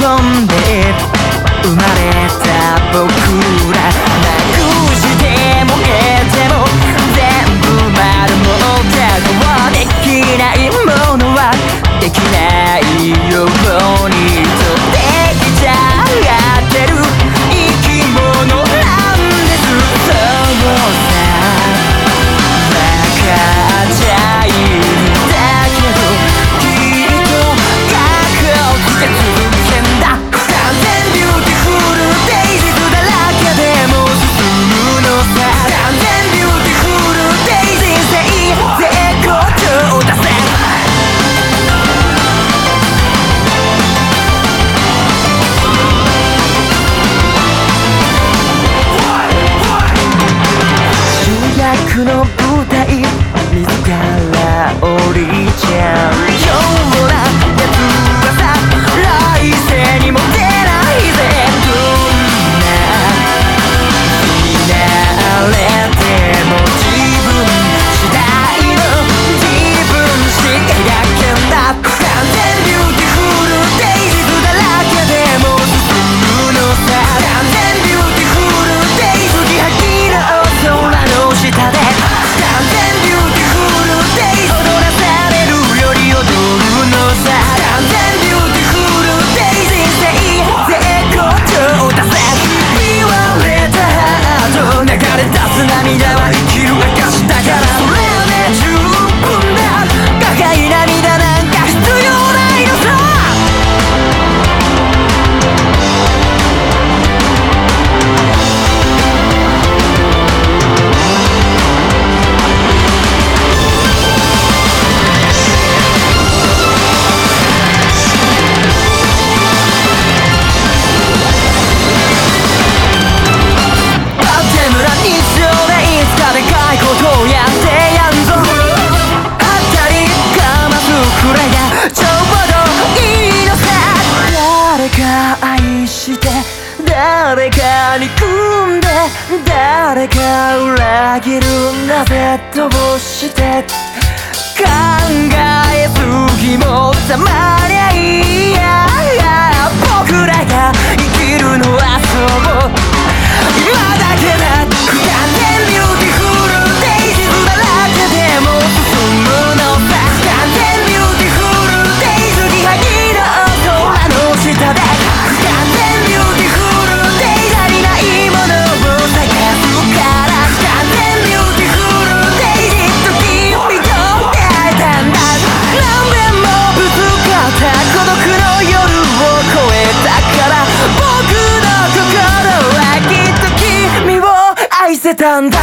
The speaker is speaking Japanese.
飛んで生まれた僕ら誰か裏切るなぜどうして考えすぎてたんだ